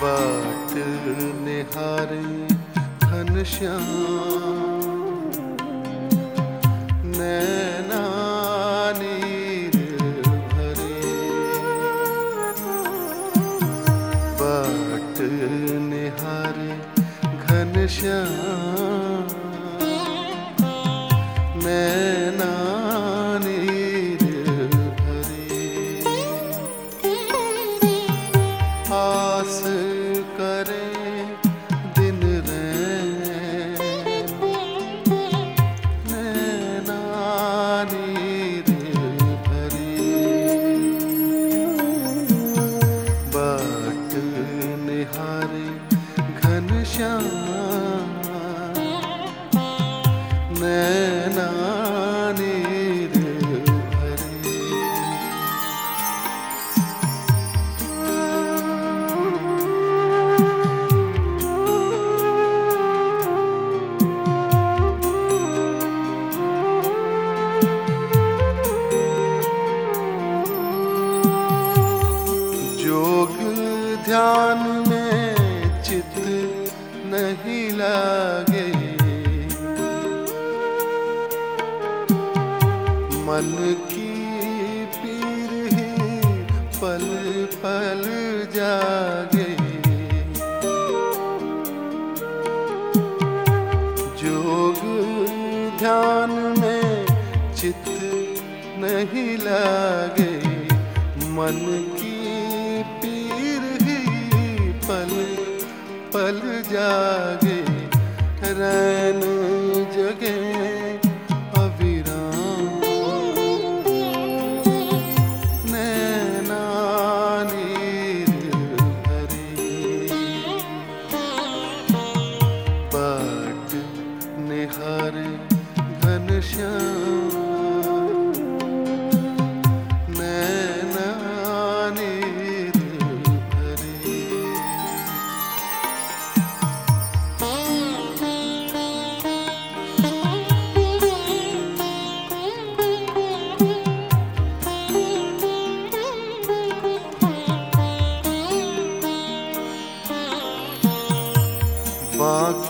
बाट निहारे घनश्याम। नहीं लागे। मन की पीर ही पल पल जागे। जोग ध्यान में चित नहीं लागे। मन की जागे रैन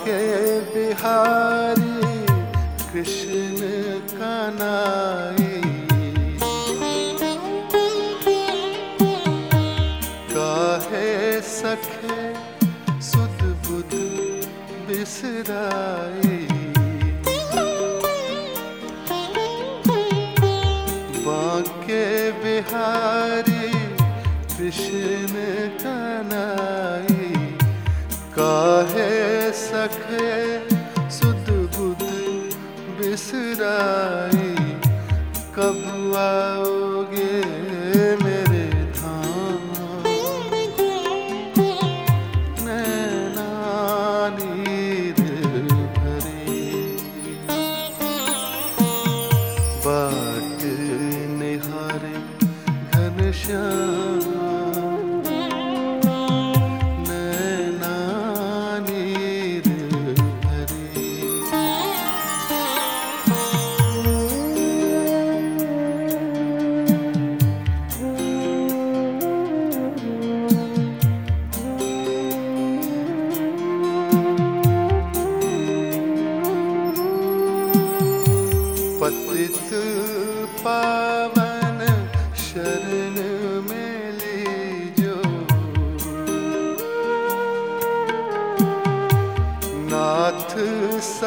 बांके बिहारी कृष्ण कनाई काहे सखे सुध बुध बिसराई। बांके बिहारी कृष्ण कनाई काहे सखे सुध बुध बिसराई। कब आओगे मेरे धाम? नैना नीर भरे बाट निहारे घनश्याम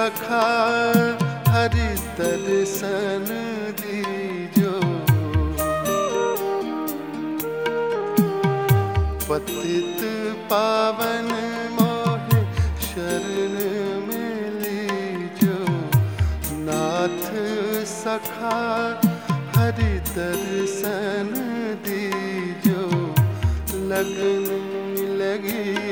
सखा हरि दर्शन दीजो। पतित पावन मोहे शरण में नाथ सखा, हरि दर्शन दीजो। लगन लगी